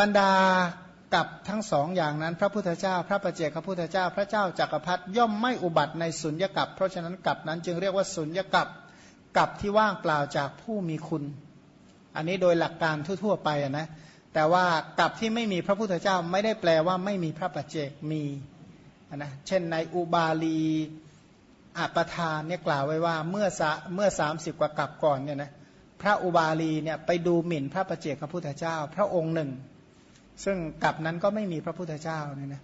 บรรดากับทั้งสองอย่างนั้น พระพุทธเจ้า พระประเจกพระพุทธเจ้า พระเจ้าจักรพรรดิย่อมไม่อุบัติในสุญญกับ เพราะฉะนั้นกับนั้นจึงเรียกว่าสุญญกับกับที่ว่างเปล่าจากผู้มีคุณ อันนี้โดยหลักการทั่ว ๆ ไปนะแต่ว่ากับที่ไม่มีพระพุทธเจ้าไม่ได้แปลว่าไม่มีพระปัจเจกมีนะเช่นในอุบาลีอัปทานเนี่ยกล่าวไว้ว่าเมื่อเมื่อสามสิบกว่ากับก่อนเนี่ยนะพระอุบาลีเนี่ยไปดูหมิ่นพระปัจเจกพระพุทธเจ้า พระองค์หนึ่ง ซึ่งกับนั้นก็ไม่มีพระพุทธเจ้าเนี่ยนะ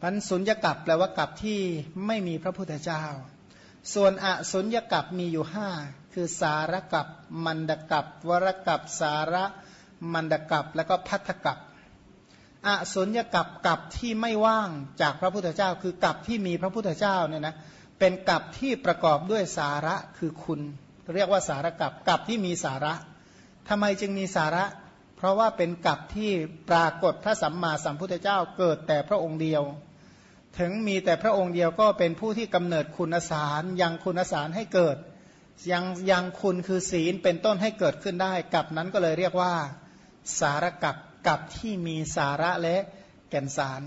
พันสุญญกับแปลว่ากับที่ไม่มีพระพุทธเจ้า ส่วนอสุญญกับมีอยู่ห้าคือสารกับมันดกับวรกับสาระมันดกับแล้วก็พัทธกับอสุญญกับกับที่ไม่ว่างจากพระพุทธเจ้า คือกับที่มีพระพุทธเจ้าเนี่ยนะเป็นกับที่ประกอบด้วยสาระคือคุณ เรียกว่าสารกับกับที่มีสาระทำไมจึงมีสาระ ราะว่าเป็นกับที่ปรากฏพระสัมมาสัมพุทธเจ้าเกิดแต่พระองค์เดียว ถึงมีแต่พระองค์เดียวก็เป็นผู้ที่กำเนิดคุณสารยังคุณสารให้เกิด ยังยังคุณคือศีลเป็นต้นให้เกิดขึ้นได้กับนั้นก็เลยเรียกว่า สารกับกับที่มีสาระและแก่นสาร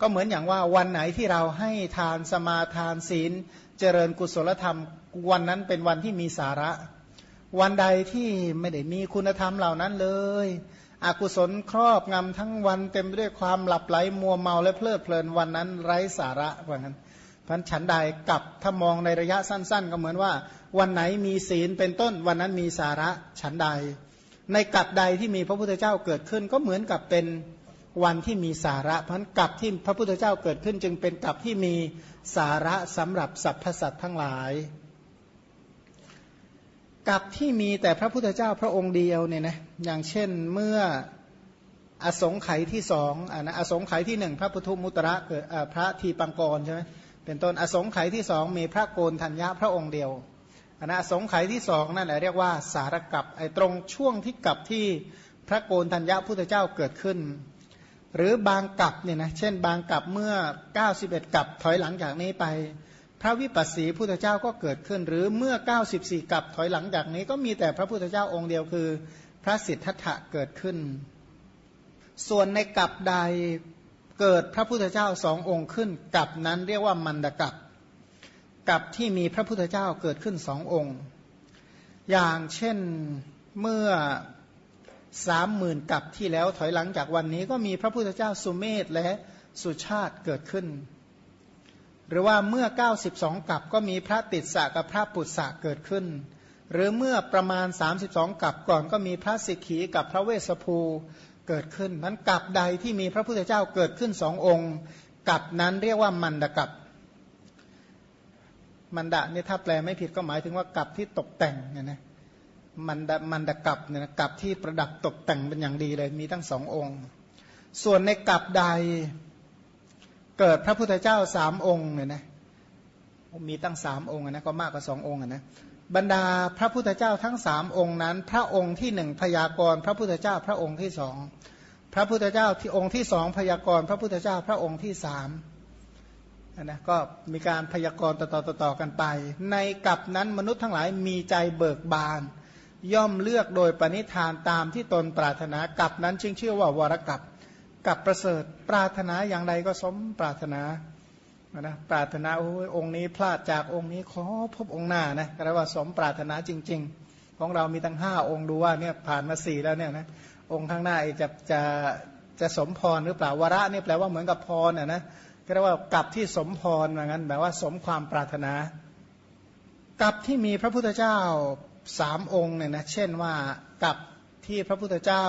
ก็เหมือนอย่างว่าวันไหนที่เราให้ทานสมาทานศีล เจริญกุศลธรรม วันนั้นเป็นวันที่มีสาระ วันใดที่ไม่ได้มีคุณธรรมเหล่านั้นเลย อกุศลครอบงำทั้งวันเต็มไปด้วยความหลับไหลมัวเมาและเพลิดเพลินวันนั้นไร้สาระว่างั้นพันฉันใดกับถ้ามองในระยะสั้น ๆ ก็เหมือนว่า วันไหนมีศีลเป็นต้น วันนั้นมีสาระฉันใด ในกับใดที่มีพระพุทธเจ้าเกิดขึ้น ก็เหมือนกับเป็นวันที่มีสาระเพราะกับที่พระพุทธเจ้าเกิดขึ้น จึงเป็นกับที่มีสาระสำหรับสรรพสัตว์ทั้งหลาย กับที่มีแต่พระพุทธเจ้าพระองค์เดียวเนี่ยนะอย่างเช่นเมื่ออสงไขยที่สองอ่านะอสงไขยที่หนึ่งพระพุทธมุตระเกิดพระทีปังกรใช่ไหมเป็นต้นอสงไขยที่สองมีพระโกนธัญญาพระองค์เดียวอันนะอสงไขยที่สองนั่นแหละเรียกว่าสารกับไอ้ตรงช่วงที่กับที่พระโกนธัญญาพุทธเจ้าเกิดขึ้น หรือบางกับเนี่ยนะเช่นบางกับเมื่อ 91 กับถอยหลังจากนี้ไป ระวิปัสสีพุทธเจ้าก็เกิดขึ้น หรือเมื่อ 94กับถอยหลังจากนี้ก็มีแต่พระพุทธเจ้าองค์เดียวคือ พระสิทธัตถะเกิดขึ้น ส่วนในกับใดเกิดพระพุทธเจ้าสององค์ขึ้นกับนั้นเรียกว่ามันดกับกับที่มีพระพุทธเจ้าเกิดขึ้นสององค์ อย่างเช่นเมื่อสามหมื่นกับที่แล้วถอยหลังจากวันนี้ก็มีพระพุทธเจ้าสุเมธและสุชาติเกิดขึ้น หรือว่าเมื่อ 92 กับก็มีพระติดสะกับพระปุตสะเกิดขึ้น หรือเมื่อประมาณ 32 กับก่อนก็มีพระสิกขีกับพระเวสสภูเกิดขึ้นนั้นกับใดที่มีพระพุทธเจ้าเกิดขึ้นสององค์กับนั้นเรียกว่ามันดกับมันดะเนี่ยถ้าแปลไม่ผิดก็หมายถึงว่ากับที่ตกแต่งเนี่ยนะมันดะมันดะกับเนี่ยนะกับที่ประดับตกแต่งเป็นอย่างดีเลยมีทั้งสององค์ ส่วนในกับใด เกิดพระพุทธเจ้าสามองค์เนี่ยนะมีตั้งสามองค์นะก็มากกว่าสององค์นะบรรดาพระพุทธเจ้าทั้งสามองค์นั้น พระองค์ที่หนึ่งพยากรณ์พระพุทธเจ้าพระองค์ที่สองพระพุทธเจ้าที่องค์ที่สองพยากรณ์พระพุทธเจ้าพระองค์ที่สามนะก็มีการพยากรณ์ต่อๆต่อกันไป ในกับนั้นมนุษย์ทั้งหลายมีใจเบิกบาน ย่อมเลือกโดยปณิธานตามที่ตนปรารถนากับนั้นจึงชื่อว่าวรกับ กับประเสริฐ ปรารถนาอย่างใดก็สมปรารถนานะปรารถนาโอ้ยองค์นี้พลาดจากองค์นี้ขอพบองค์หน้านะก็เรียกว่าสมปรารถนาจริง ๆ ของเรามีตั้งห้าองค์ดูว่าเนี่ยผ่านมาสี่แล้วเนี่ยนะองค์ข้างหน้าจะจะจะสมพรหรือเปล่าวระนี่แปลว่าเหมือนกับพรอะนะก็เรียกว่ากับที่สมพรเหมือนกันแบบว่าสมความปรารถนา กับที่มีพระพุทธเจ้าสามองค์เนี่ยนะเช่นว่ากับที่พระพุทธเจ้า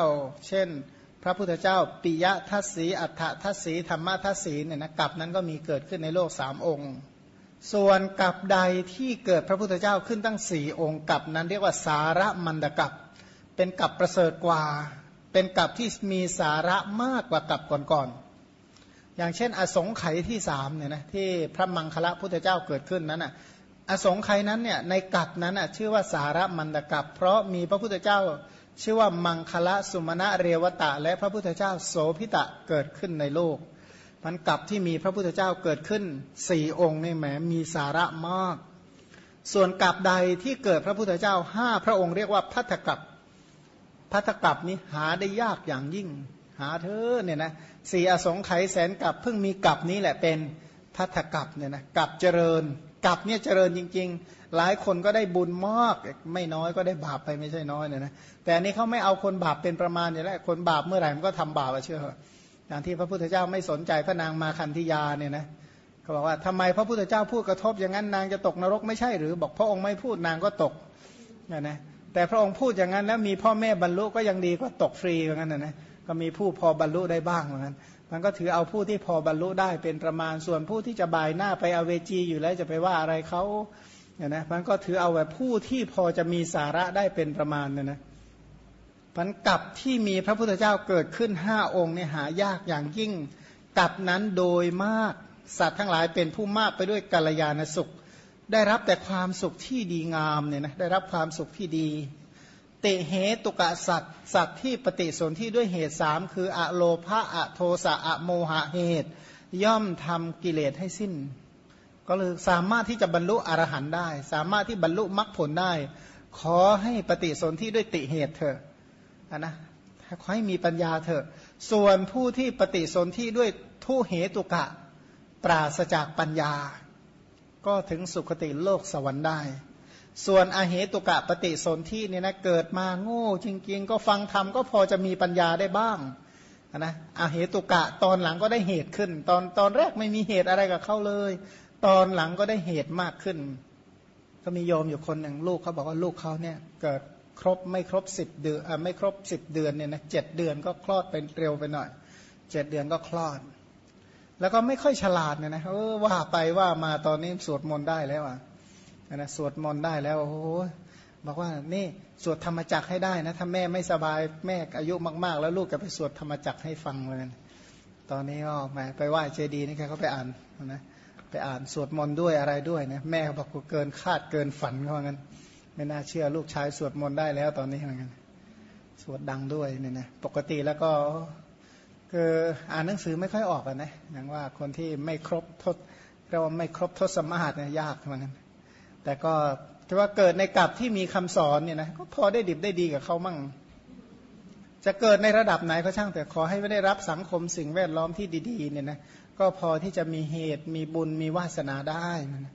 เช่น พระพุทธเจ้าปิยะทัศสีอัฏฐทัศสีธรรมทัศสีเนี่ยนะกับนั้นก็มีเกิดขึ้นในโลกสามองค์ ส่วนกับใดที่เกิดพระพุทธเจ้าขึ้นตั้งสี่องค์กับนั้นเรียกว่าสาระมันดกับ เป็นกับประเสริฐกว่า เป็นกับที่มีสาระมากกว่ากับก่อนๆอย่างเช่น อสงไขยที่สามเนี่ยนะที่พระมังคละพุทธเจ้าเกิดขึ้นนั้นอะอสงไขยนั้นเนี่ยในกัดนั้นอะชื่อว่าสาระมันตกับ เพราะมีพระพุทธเจ้า ชื่อว่ามังคละสุมาณะเรวตะ และพระพุทธเจ้าโสพิตะเกิดขึ้นในโลก มันกลับที่มีพระพุทธเจ้าเกิดขึ้นสี่องค์ในแหมมีสาระมาก ส่วนกลับใดที่เกิดพระพุทธเจ้าห้าพระองค์เรียกว่าพัทธกับพัพัทธกับนี้หาได้ยากอย่างยิ่ง หาเธอเนี่ยนะสี่อสงไขยแสนกับเพิ่งมีกับนี้แหละเป็นพัทธกับเนี่ยนะกับเจริญกับเนี่ยเจริญจริง ๆ หลายคนก็ได้บุญมากไม่น้อยก็ได้บาปไปไม่ใช่น้อยเนี่ยนะแต่อันนี้เขาไม่เอาคนบาปเป็นประมาณอย่างแรคนบาปเมื่อไหร่มันก็ทำบาปเชื่ออย่างที่พระพุทธเจ้าไม่สนใจพระนางมาคันธิยาเนี่ยนะเขาบอกว่าทำไมพระพุทธเจ้าพูดกระทบอย่างนั้นนางจะตกนรกไม่ใช่หรือ บอกพระองค์ไม่พูดนางก็ตกเนี่ยนะแต่พระองค์พูดอย่างนั้นแล้วมีพ่อแม่บรรลุก็ยังดีก็ตกฟรีเหมือนกันนะนะก็มีผู้พอบรรลุได้บ้างเหมือนกันมันก็ถือเอาผู้ที่พอบรรลุได้เป็นประมาณส่วนผู้ที่จะบายหน้าไปอเวจีอยู่แล้วจะไปว่าอะไรเขา เนี่ยนะมันก็ถือเอาแบบผู้ที่พอจะมีสาระได้เป็นประมาณเนี่ยนะพันกับที่มีพระพุทธเจ้าเกิดขึ้นห้าองค์เนี่ยหายากอย่างยิ่งกับนั้นโดยมากสัตว์ทั้งหลายเป็นผู้มากไปด้วยกัลยาณสุข ได้รับแต่ความสุขที่ดีงามเนี่ยนะได้รับความสุขที่ดี เตเหตุกะสัตว์สัตว์ที่ปฏิสนธิด้วยเหตุสามคืออะโลภะอะโทสะอะโมหะเหตุ ย่อมทำกิเลสให้สิ้น ก็เลยสามารถที่จะบรรลุอรหันต์ได้ สามารถที่บรรลุมรรคผลได้ ขอให้ปฏิสนธิด้วยติเหตุเถอะนะขอให้มีปัญญาเถอะ ส่วนผู้ที่ปฏิสนธิด้วยทุเหตุกะ ปราศจากปัญญา ก็ถึงสุคติโลกสวรรค์ได้ ส่วนอเหตุกะปฏิสนธิเนี่ยนะเกิดมาโง่จริงๆ ก็ฟังธรรมก็พอจะมีปัญญาได้บ้างนะอเหตุกะตอนหลังก็ได้เหตุขึ้น ตอนตอนแรกไม่มีเหตุอะไรกับเขาเลย ตอนหลังก็ได้เหตุมากขึ้น ก็มีโยมอยู่คนหนึ่งลูกเขาบอกว่าลูกเขาเนี่ยเกิดครบไม่ครบสิบเดือนไม่ครบสิบเดือนเนี่ยนะเจ็ดเดือนก็คลอดไปเร็วไปหน่อยเจ็ดเดือนก็คลอด แล้วก็ไม่ค่อยฉลาดเนี่ยนะเออว่าไปว่ามาตอนนี้สวดมนต์ได้แล้วอะนะสวดมนต์ได้แล้วโอ้โหบอกว่านี่สวดธรรมจักให้ได้นะถ้าแม่ไม่สบายแม่อายุมาก ๆ แล้วลูกก็ไปสวดธรรมจักให้ฟังเลยตอนนี้ก็มาไปไหว้เจดีนี่แกเขาไปอ่านนะ ไปอ่านสวดมนต์ด้วยอะไรด้วยนะแม่บอกกูเกินคาดเกินฝันเขางั้น ไม่น่าเชื่อลูกชายสวดมนต์ได้แล้วตอนนี้เหมือนกันสวดดังด้วยเนี่ยนะปกติแล้วก็คืออ่านหนังสือไม่ค่อยออกนะอย่างว่าคนที่ไม่ครบทศเราไม่ครบทศมาศเนี่ยยากเหมือนกันแต่ก็ถือว่าเกิดในกลับที่มีคำสอนเนี่ยนะก็พอได้ดิบได้ดีกับเขามั่ง จะเกิดในระดับไหนก็ช่างแต่ขอให้ไม่ได้รับสังคมสิ่งแวดล้อมที่ดีๆเนี่ยนะ ก็พอที่จะมีเหตุมีบุญมีวาสนาได้นะ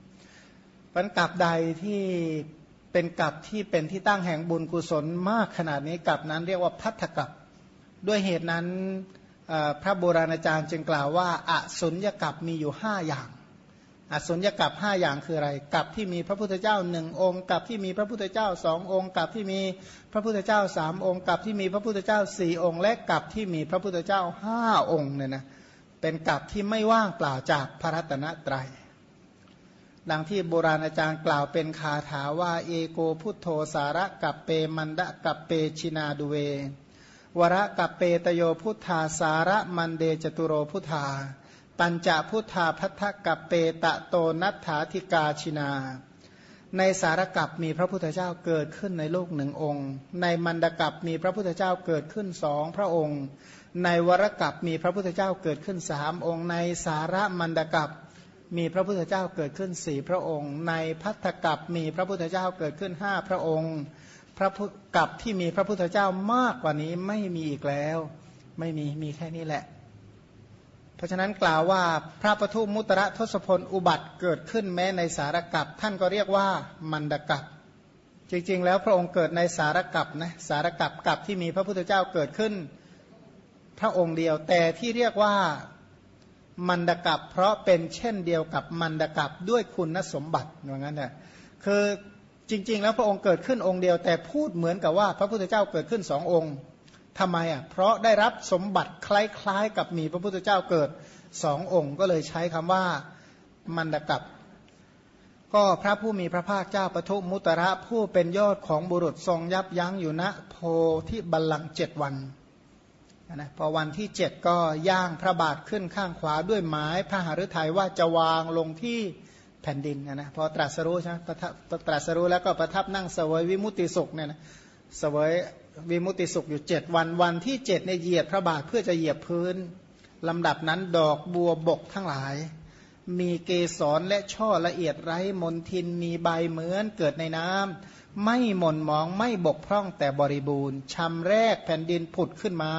ปันกับใดที่เป็นกับที่เป็นที่ตั้งแห่งบุญกุศลมากขนาดนี้กับนั้นเรียกว่าพัทธกับ ด้วยเหตุนั้นพระโบราณอาจารย์จึงกล่าวว่าอสุญญกับมีอยู่ห้าอย่าง อสุญญกับห้าอย่างคืออะไรกับที่มีพระพุทธเจ้าหนึ่งองค์กับที่มีพระพุทธเจ้าสององค์กับที่มีพระพุทธเจ้าสามองค์กับที่มีพระพุทธเจ้าสี่องค์ และกับที่มีพระพุทธเจ้าห้าองค์เนี่ยนะ เป็นกับที่ไม่ว่างเปล่าจากพระรัตนตรัย ดังที่โบราณอาจารย์กล่าวเป็นคาถาว่า เอโกพุทโธสาระกับเปมันดะกับเปชินาดุเว วระกับเปตโยพุทธาสาระมันเดจตุโรพุทธา ปัญจพุทธาพัทธกับเปตะโตนัฏฐาธิกาชินา ในสารกับมีพระพุทธเจ้าเกิดขึ้นในโลกหนึ่งองค์ ในมันดกับมีพระพุทธเจ้าเกิดขึ้นสองพระองค์ ในวรกับมีพระพุทธเจ้าเกิดขึ้นสามองค์ ในสาระมันดกับมีพระพุทธเจ้าเกิดขึ้นสี่พระองค์ ในพัทธกับมีพระพุทธเจ้าเกิดขึ้นห้าพระองค์ พระกับที่มีพระพุทธเจ้ามากกว่านี้ไม่มีอีกแล้ว ไม่มีมีแค่นี้แหละ เพราะฉะนั้นกล่าวว่าพระปทุมุตระทศพลอุบัติเกิดขึ้นแม้ในสารกับท่านก็เรียกว่ามันดกับจริงๆ แล้วพระองค์เกิดในสารกับนะสารกับกับที่มีพระพุทธเจ้าเกิดขึ้น พระองค์เดียว แต่ที่เรียกว่ามันดกับ เพราะเป็นเช่นเดียวกับมันดกับด้วยคุณสมบัติอย่างนั้นแหละคือจริง ๆ แล้วพระองค์เกิดขึ้นองค์เดียว แต่พูดเหมือนกับว่า พระพุทธเจ้าเกิดขึ้นสององค์ทำไมอะเพราะได้รับสมบัติคล้ายๆ กับมีพระพุทธเจ้าเกิดสององค์ก็เลยใช้คำว่ามันดกับ ก็พระผู้มีพระภาคเจ้าปทุมุตระผู้เป็นยอดของบุรุษทรงยับยั้งอยู่ณโพที่บัลลังเจ็ดวัน นะพอวันที่เจ็ดก็ย่างพระบาทขึ้นข้างขวาด้วยไม้พระหฤทัยว่าจะวางลงที่แผ่นดินนะพอตรัสรู้ใช่ไหมตรัสรู้แล้วก็ประทับนั่งเสวยวิมุติสุขเนี่ยนะเสวยวิมุติสุขอยู่เจ็ดวันวันที่เจ็ดในเหยียบพระบาทเพื่อจะเหยียบพื้นลำดับนั้นดอกบัวบกทั้งหลาย มีเกสรและช่อละเอียดไร้มนทินมีใบเหมือนเกิดในน้ำไม่หม่นมองไม่บกพร่องแต่บริบูรณ์ชำแรกแผ่นดินผุดขึ้นมา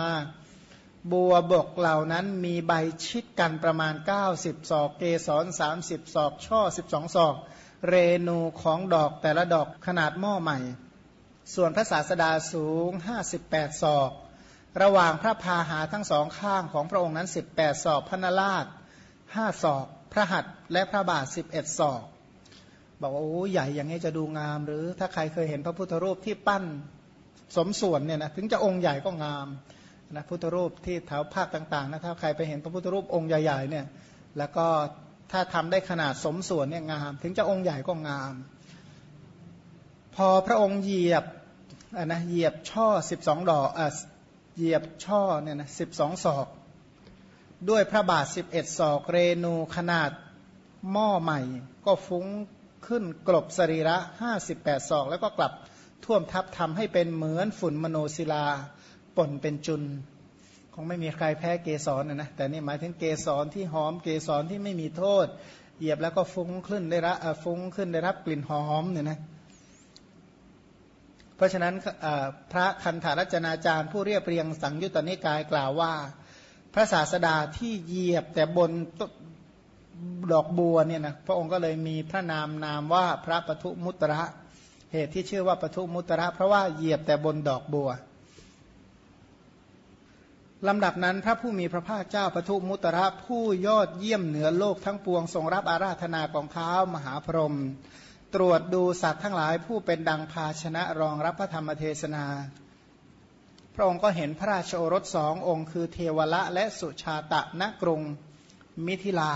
บัวบกเหล่านั้นมีใบชิดกันประมาณ 90 ศอก เกสร30 ศอก ช่อ 12 ศอก เรนูของดอกแต่ละดอกขนาดหม้อใหม่ ส่วนพระศาสดาสูง 58 ศอก ระหว่างพระพาหาทั้งสองข้างของพระองค์นั้น 18 ศอกพระนราช5ศอก พระหัตถ์และพระบาท 11 ศอก บอกว่าโอ้ใหญ่อย่างนี้จะดูงาม หรือถ้าใครเคยเห็นพระพุทธรูปที่ปั้นสมส่วนเนี่ยนะถึงจะองค์ใหญ่ก็งาม นะพุทธรูปที่แถวภาคต่างๆนะถ้าใครไปเห็นพระพุทธรูปองค์ใหญ่ๆเนี่ยแล้วก็ถ้าทำได้ขนาดสมส่วนเนี่ยงาม ถึงจะองค์ใหญ่ก็งาม พอพระองค์เหยียบนะเหยียบช่อสิบสองดอกอะเหยียบช่อเนี่ยนะสิบสองศอก ด้วยพระบาทสิบเอ็ดศอกเรนูขนาดหม้อใหม่ ก็ฟุ้งขึ้นกลบสรีระห้าสิบแปดศอก แล้วก็กลับท่วมทับทำให้เป็นเหมือนฝุ่นมโนศิลา ป่นเป็นจุน คงไม่มีใครแพ้เกสรนะนะแต่นี่หมายถึงเกสรที่หอมเกสรที่ไม่มีโทษ เหยียบแล้วก็ฟุ้งขึ้นได้รับฟุ้งขึ้นได้รับกลิ่นหอมเนี่ยนะเพราะฉะนั้นพระคันธารัจนาจารย์ ผู้เรียบเรียงสังยุตตนิกายกล่าวว่า พระศาสดาที่เหยียบแต่บนดอกบัวเนี่ยนะพระองค์ก็เลยมีพระนามนามว่าพระปทุมุตระเหตุที่ชื่อว่าปทุมุตระ เพราะว่าเหยียบแต่บนดอกบัว ลำดับนั้นพระผู้มีพระภาคเจ้าปทุมุตระผู้ยอดเยี่ยมเหนือโลกทั้งปวงทรงรับอาราธนาของเท้ามหาพรหมตรวจดูสัตว์ทั้งหลายผู้เป็นดังภาชนะรองรับพระธรรมเทศนา พระองค์ก็เห็นพระราชโอรสสององค์คือเทวละและสุชาตะณกรุงมิถิลา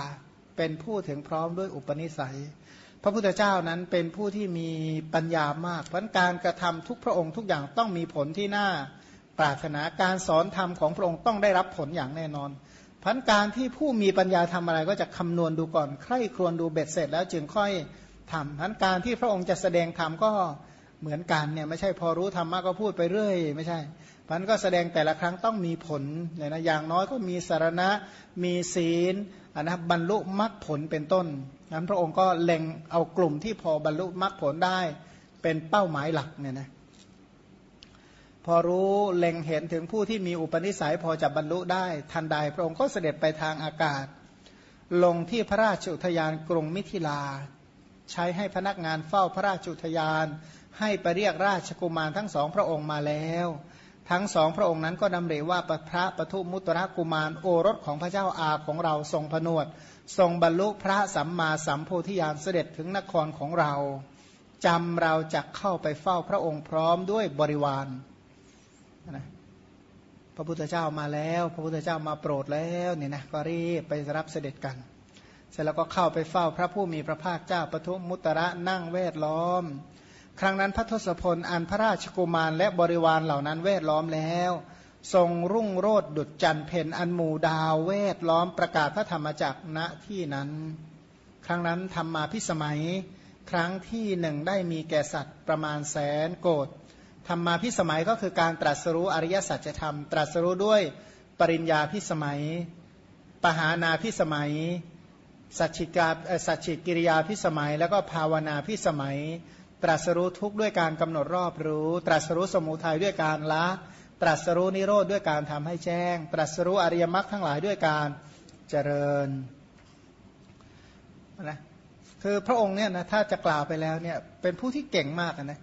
เป็นผู้ถึงพร้อมด้วยอุปนิสัย พระพุทธเจ้านั้นเป็นผู้ที่มีปัญญามากเพราะการกระทำทุกพระองค์ทุกอย่างต้องมีผลที่น่า ปรารถนาการสอนธรรมของพระองค์ต้องได้รับผลอย่างแน่นอนพันการที่ผู้มีปัญญาทำอะไรก็จะคำนวณดูก่อน ใคร่ครวญดูเบ็ดเสร็จแล้วจึงค่อยทำพันการที่พระองค์จะแสดงธรรมก็เหมือนกันเนี่ยไม่ใช่พอรู้ธรรมะก็พูดไปเรื่อย ไม่ใช่พันก็แสดงแต่ละครั้งต้องมีผลเนี่ยนะอย่างน้อยก็มีสารณะมีศีลนนะบรรลุมรรคผลเป็นต้นนั้นพระองค์ก็เล็งเอากลุ่มที่พอบรรลุมรรคผลได้เป็นเป้าหมายหลักเนี่ยนะ พอรู้เล็งเห็นถึงผู้ที่มีอุปนิสัยพอจะบรรลุได้ทันใดพระองค์ก็เสด็จไปทางอากาศ ลงที่พระราชอุทยานกรุงมิถิลา ใช้ให้พนักงานเฝ้าพระราชอุทยาน ให้ไปเรียกราชกุมารทั้งสองพระองค์มาแล้ว ทั้งสองพระองค์นั้นก็ดำเริว่าพระปทุมุตระกุมารโอรสของพระเจ้าอาของเราทรงผนวด ทรงบรรลุพระสัมมาสัมโพธิญาณเสด็จถึงนครของเราจำเราจะเข้าไปเฝ้าพระองค์พร้อมด้วยบริวาร นะพระพุทธเจ้ามาแล้ว พระพุทธเจ้ามาโปรดแล้วเนี่ยนะก็รีบไปรับเสด็จกัน เสร็จแล้วก็เข้าไปเฝ้าพระผู้มีพระภาคเจ้าปทุมุตระนั่งเวทล้อม ครั้งนั้นพระทศพลอันพระราชกุมารและบริวารเหล่านั้นเวทล้อมแล้ว ทรงรุ่งโรดดุจจันเพนอันหมู่ดาวเวทล้อมประกาศพระธรรมจักรณที่นั้น ครั้งนั้นทำมาพิสมัย ครั้งที่หนึ่งได้มีแก่สัตว์ประมาณแสนโกด ธรรมาพิสมัยก็คือการตรัสรู้อริยสัจธรรม ตรัสรู้ด้วยปริญญาพิสมัย ปหานาพิสมัย สัจฉิกาสัจฉิกิริยาพิสมัย แล้วก็ภาวนาพิสมัย ตรัสรู้ทุกข์ด้วยการกำหนดรอบรู้ ตรัสรู้สมุทัยด้วยการละ ตรัสรู้นิโรธด้วยการทำให้แจ้ง ตรัสรู้อริยมรรคทั้งหลายด้วยการเจริญนะคือพระองค์เนี่ยนะถ้าจะกล่าวไปแล้วเนี่ยเป็นผู้ที่เก่งมากนะ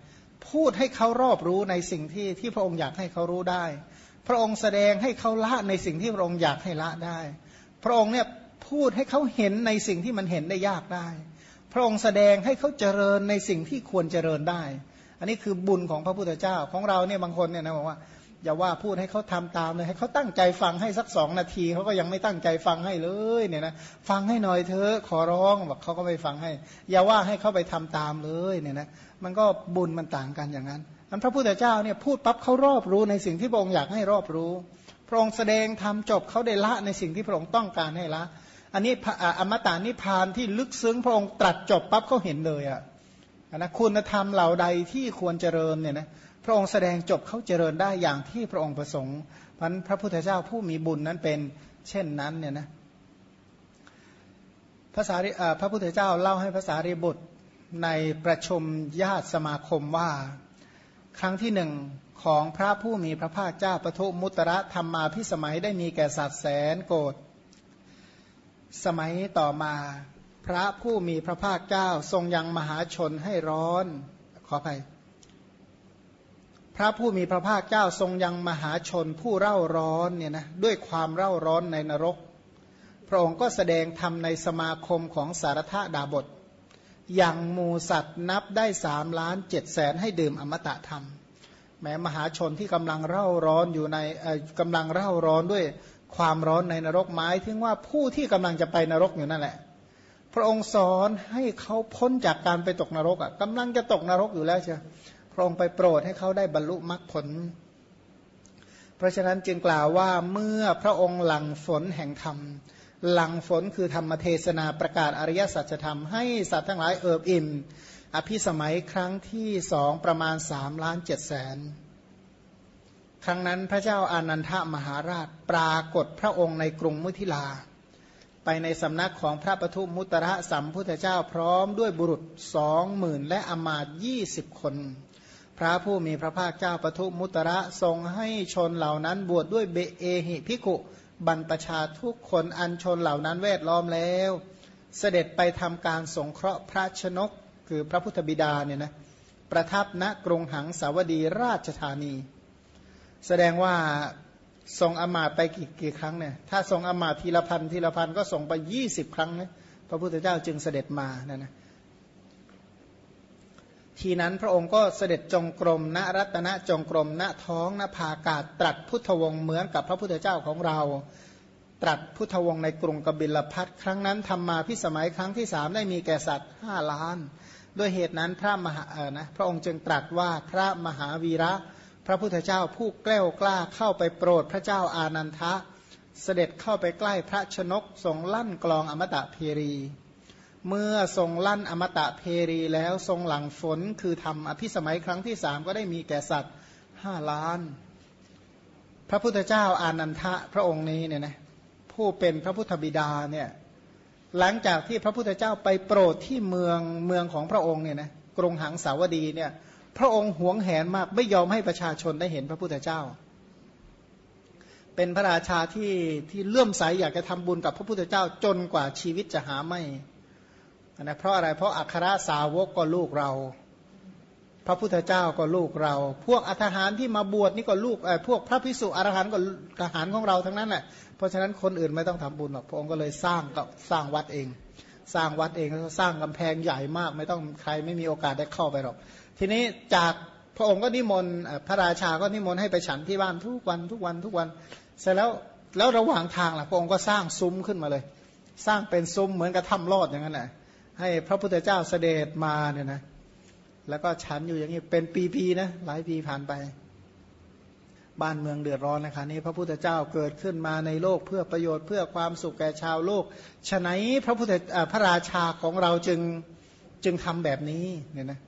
พูดให้เขารอบรู้ในสิ่งที่ที่พระองค์อยากให้เขารู้ได้ พระองค์แสดงให้เขาละในสิ่งที่พระองค์อยากให้ละได้ พระองค์เนี่ยพูดให้เขาเห็นในสิ่งที่มันเห็นได้ยากได้ พระองค์แสดงให้เขาเจริญในสิ่งที่ควรเจริญได้ อันนี้คือบุญของพระพุทธเจ้าของเราเนี่ยบางคนเนี่ยนะบอกว่า อย่าว่าพูดให้เขาทำตามเลยให้เขาตั้งใจฟังให้สักสองนาทีเขาก็ยังไม่ตั้งใจฟังให้เลยเนี่ยนะฟังให้หน่อยเธอขอร้องบอกเขาก็ไม่ฟังให้ อย่าว่าให้เขาไปทำตามเลยเนี่ยนะมันก็บุญมันต่างกันอย่างนั้นอันพระพุทธเจ้าเนี่ยพูดปั๊บเขารอบรู้ในสิ่งที่พระองค์อยากให้รอบรู้ พระองค์แสดงทำจบเขาได้ละในสิ่งที่พระองค์ต้องการให้ละ อันนี้อมตะนิพานที่ลึกซึ้งพระองค์ตรัสจบปั๊บเขาเห็นเลยอะนะคุณธรรมเหล่าใดที่ควรเจริญเนี่ยนะ พระองค์แสดงจบเขาเจริญได้อย่างที่พระองค์ประสงค์พันพระพุทธเจ้าผู้มีบุญนั้นเป็นเช่นนั้นเนี่ยนะภาษาพระพุทธเจ้าเล่าให้ภาษารีบุตรในประชุมญาติสมาคมว่า ครั้งที่หนึ่งของพระผู้มีพระภาคเจ้าปทุมุตระธรรมาพิสมัยได้มีแก่สัตว์แสนโกรธสมัยต่อมา พระผู้มีพระภาคเจ้าทรงยังมหาชนให้ร้อนขออภัย พระผู้มีพระภาคเจ้าทรงยังมหาชนผู้เร่าร้อนเนี่ยนะด้วยความเร่าร้อนในนรก พระองค์ก็แสดงธรรมในสมาคมของสารทดาบท อย่างมูสัตว์นับได้สามล้านเจ็ดแสนให้ดื่มอมตะธรรม แม้มหาชนที่กำลังเร่าร้อนอยู่ในกำลังเร่าร้อนด้วยความร้อนในนรกไม้ถึงว่าผู้ที่กำลังจะไปนรกอยู่นั่นแหละ พระองค์สอนให้เขาพ้นจากการไปตกนรกอะกำลังจะตกนรกอยู่แล้วเชีย พระองค์ไปโปรดให้เขาได้บรรลุมรรคผล เพราะฉะนั้นจึงกล่าวว่าเมื่อพระองค์หลังฝนแห่งธรรม หลังฝนคือธรรมเทศนาประกาศอริยสัจธรรมให้สัตว์ทั้งหลายเอิบอิ่ม อภิสมัยครั้งที่สองประมาณสามล้านเจ็ดแสนครั้งนั้นพระเจ้าอานันทมหาราชปรากฏพระองค์ในกรุงมุทิลา ไปในสำนักของพระปทุมมุตระสัมพุทธเจ้าพร้อมด้วยบุรุษสองหมื่นและอมาตยี่สิบคน พระผู้มีพระภาคเจ้าปทุมุตระทรงให้ชนเหล่านั้นบวชดด้วยเบเอหิพิขุบรรปชาทุกคนอันชนเหล่านั้นเวทล้อมแล้ว เสด็จไปทำการสงเคราะห์พระชนก คือพระพุทธบิดาเนี่ยนะประทับณกรุงหังสาวดีราชธานี แสดงว่าทรงอมาตไปกี่กี่ครั้งเนี่ยถ้าทรงอมาตทีละพันทีละพันก็ส่งไปยี่สิบครั้งนะพระพุทธเจ้าจึงเสด็จมานะนะ ทีนั้นพระองค์ก็เสด็จจงกรมณรัตนจงกรมณท้องณภากาศตรัสพุทธวงศ์เหมือนกับพระพุทธเจ้าของเรา ตรัสพุทธวงศ์ในกรุงกบิลพัทครั้งนั้นทำมาพิสมัยครั้งที่สามได้มีแก่สัตว์ห้าล้าน ด้วยเหตุนั้นพระมหาเออนะพระองค์จึงตรัสว่าพระมหาวีระ พระพุทธเจ้าผู้แกล้วกล้าเข้าไปโปรดพระเจ้าอานันทะ เสด็จเข้าไปใกล้พระชนกทรงลั่นกลองอมตะเพรี เมื่อทรงลั่นอมตะเพรีแล้วทรงหลังฝนคือทำอภิสมัยครั้งที่สามก็ได้มีแก่สัตว์ห้าล้าน พระพุทธเจ้าอานันทะพระองค์นี้เนี่ยนะผู้เป็นพระพุทธบิดาเนี่ยหลังจากที่พระพุทธเจ้าไปโปรดที่เมืองเมืองของพระองค์เนี่ยนะกรุงหังสาวดีเนี่ยพระองค์หวงแหนมากไม่ยอมให้ประชาชนได้เห็นพระพุทธเจ้า เป็นพระราชาที่ที่เลื่อมใสอยากจะทำบุญกับพระพุทธเจ้าจนกว่าชีวิตจะหาไม่ นะเพราะอะไรเพราะอัครสาวกก็ลูกเรา พระพุทธเจ้าก็ลูกเรา พวกอัฐหารที่มาบวชนี่ก็ลูกพวกพระพิสุอรหันต์ก็ทหารของเราทั้งนั้นแหละเพราะฉะนั้นคนอื่นไม่ต้องทำบุญหรอกพระองค์ก็เลยสร้างก็สร้างวัดเอง สร้างวัดเองแล้วสร้างกำแพงใหญ่มาก ไม่ต้องใครไม่มีโอกาสได้เข้าไปหรอก ทีนี้จากพระองค์ก็นิมนต์พระราชาก็นิมนต์ให้ไปฉันที่บ้านทุกวันทุกวันทุกวัน เสร็จแล้วแล้วระหว่างทางล่ะพระองค์ก็สร้างซุ้มขึ้นมาเลย สร้างเป็นซุ้มเหมือนกับถ้ำรอดอย่างนั้นแหละ ให้พระพุทธเจ้าเสด็จมาเนี่ยนะแล้วก็ฉันอยู่อย่างนี้เป็นปีๆนะหลายปีผ่านไป บ้านเมืองเดือดร้อนนะคะนี่พระพุทธเจ้าเกิดขึ้นมาในโลกเพื่อประโยชน์เพื่อความสุขแก่ชาวโลกฉะนั้นพระพุทธพระราชาของเราจึงจึงทำแบบนี้เนี่ยนะเ